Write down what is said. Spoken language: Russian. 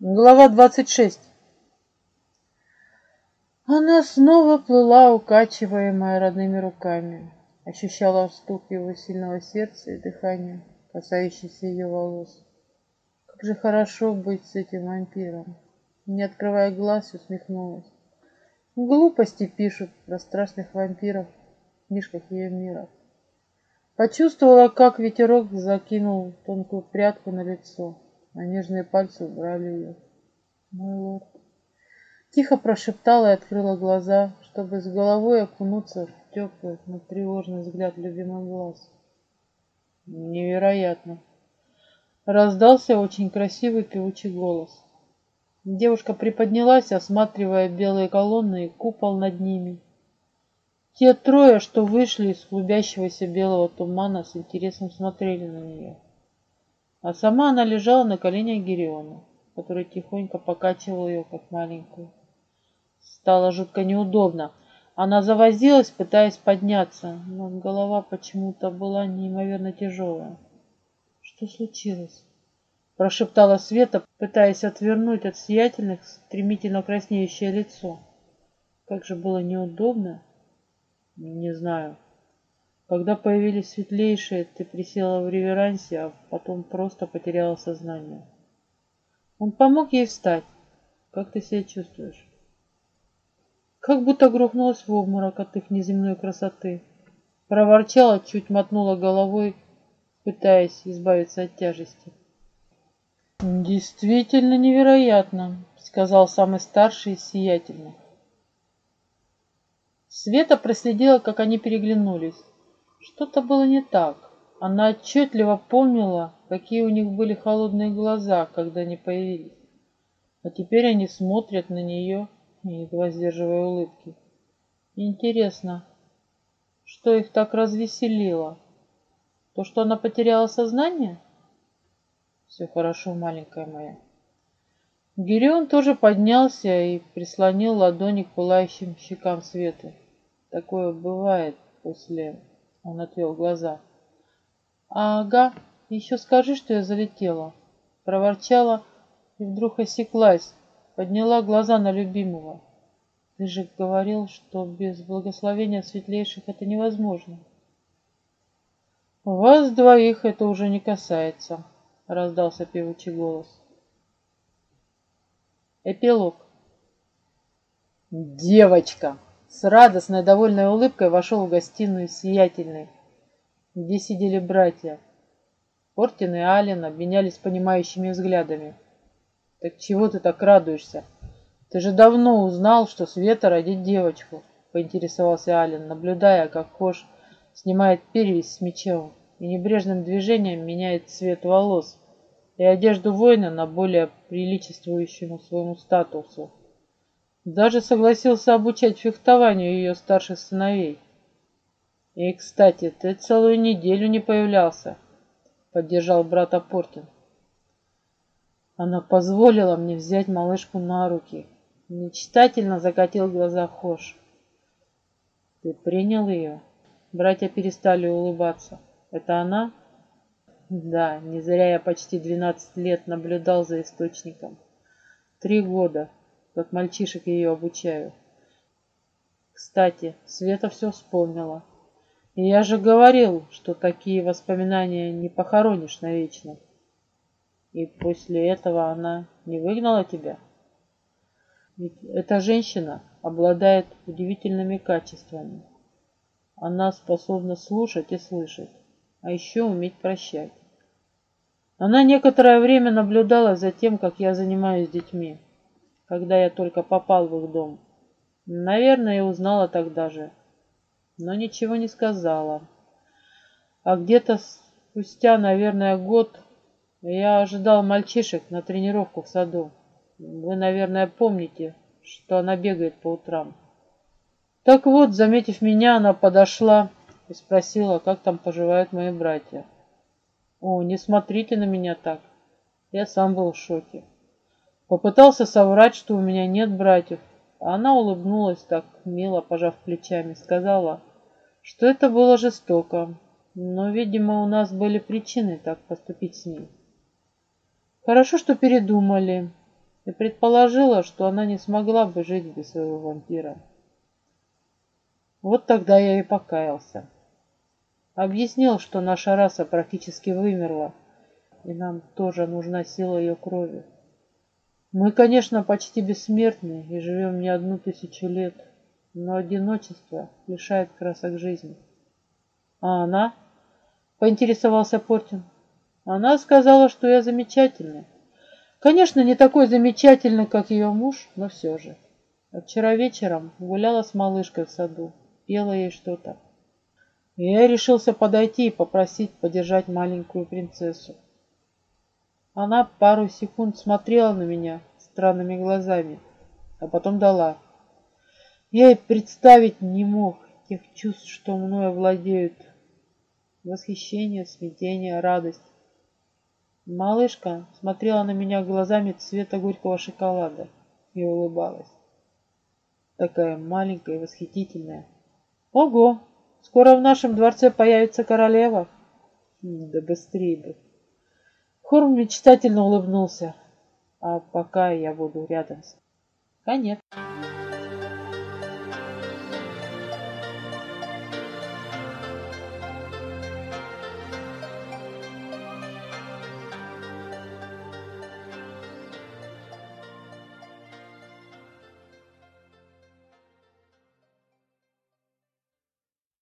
Глава двадцать шесть. Она снова плыла, укачиваемая родными руками. Ощущала стук его сильного сердца и дыхание, касающееся ее волос. Как же хорошо быть с этим вампиром. Не открывая глаз, усмехнулась. Глупости пишут про страшных вампиров в книжках ее мира. Почувствовала, как ветерок закинул тонкую прядку на лицо а нежные пальцы убрали ее. Мой лорд. Тихо прошептала и открыла глаза, чтобы с головой окунуться теплый, но тревожный взгляд любимых глаз. Невероятно. Раздался очень красивый певучий голос. Девушка приподнялась, осматривая белые колонны и купол над ними. Те трое, что вышли из клубящегося белого тумана, с интересом смотрели на нее. А сама она лежала на коленях Гериона, который тихонько покачивал ее, как маленькую. Стало жутко неудобно. Она завозилась, пытаясь подняться, но голова почему-то была неимоверно тяжелая. «Что случилось?» Прошептала Света, пытаясь отвернуть от сиятельных стремительно краснеющее лицо. Как же было неудобно. Не знаю. Когда появились светлейшие, ты присела в реверансе, а потом просто потеряла сознание. Он помог ей встать. Как ты себя чувствуешь? Как будто грохнулась в обморок от их неземной красоты. Проворчала, чуть мотнула головой, пытаясь избавиться от тяжести. «Действительно невероятно», — сказал самый старший из сиятельных. Света проследила, как они переглянулись. Что-то было не так. Она отчетливо помнила, какие у них были холодные глаза, когда они появились. А теперь они смотрят на нее, едва сдерживая улыбки. Интересно, что их так развеселило? То, что она потеряла сознание? Все хорошо, маленькая моя. Гирион тоже поднялся и прислонил ладони к пылающим щекам Светы. Такое бывает после он отвел глаза. «Ага, еще скажи, что я залетела!» Проворчала и вдруг осеклась, подняла глаза на любимого. «Ты же говорил, что без благословения светлейших это невозможно!» «Вас двоих это уже не касается», — раздался певучий голос. Эпилог. «Девочка!» С радостной, довольной улыбкой вошел в гостиную сиятельный, где сидели братья. Портин и Ален обменялись понимающими взглядами. «Так чего ты так радуешься? Ты же давно узнал, что Света родит девочку», — поинтересовался Ален, наблюдая, как Хош снимает перевязь с мечом и небрежным движением меняет цвет волос и одежду воина на более приличествующему своему статусу. Даже согласился обучать фехтованию ее старших сыновей. И, кстати, ты целую неделю не появлялся, поддержал брата Портин. Она позволила мне взять малышку на руки. Мечтательно закатил глаза Хош. Ты принял ее? Братья перестали улыбаться. Это она? Да, не зря я почти двенадцать лет наблюдал за источником. Три года, как мальчишек ее обучаю. Кстати, Света все вспомнила. И я же говорил, что такие воспоминания не похоронишь навечно. И после этого она не выгнала тебя? Ведь эта женщина обладает удивительными качествами. Она способна слушать и слышать, а еще уметь прощать. Она некоторое время наблюдала за тем, как я занимаюсь детьми когда я только попал в их дом. Наверное, я узнала тогда же, но ничего не сказала. А где-то спустя, наверное, год я ожидал мальчишек на тренировку в саду. Вы, наверное, помните, что она бегает по утрам. Так вот, заметив меня, она подошла и спросила, как там поживают мои братья. О, не смотрите на меня так. Я сам был в шоке. Попытался соврать, что у меня нет братьев, а она улыбнулась так, мило пожав плечами, сказала, что это было жестоко, но, видимо, у нас были причины так поступить с ней. Хорошо, что передумали, и предположила, что она не смогла бы жить без своего вампира. Вот тогда я и покаялся. Объяснил, что наша раса практически вымерла, и нам тоже нужна сила ее крови. Мы, конечно, почти бессмертны и живем не одну тысячу лет, но одиночество лишает красок жизни. А она? Поинтересовался Портин. Она сказала, что я замечательный. Конечно, не такой замечательный, как ее муж, но все же. А вчера вечером гуляла с малышкой в саду, пела ей что-то. Я решился подойти и попросить подержать маленькую принцессу. Она пару секунд смотрела на меня странными глазами, а потом дала. Я и представить не мог тех чувств, что мною владеют. Восхищение, смятение, радость. Малышка смотрела на меня глазами цвета горького шоколада и улыбалась. Такая маленькая и восхитительная. Ого, скоро в нашем дворце появится королева. Да быстрее бы. Хорм мечтательно улыбнулся. А пока я буду рядом с... Конец.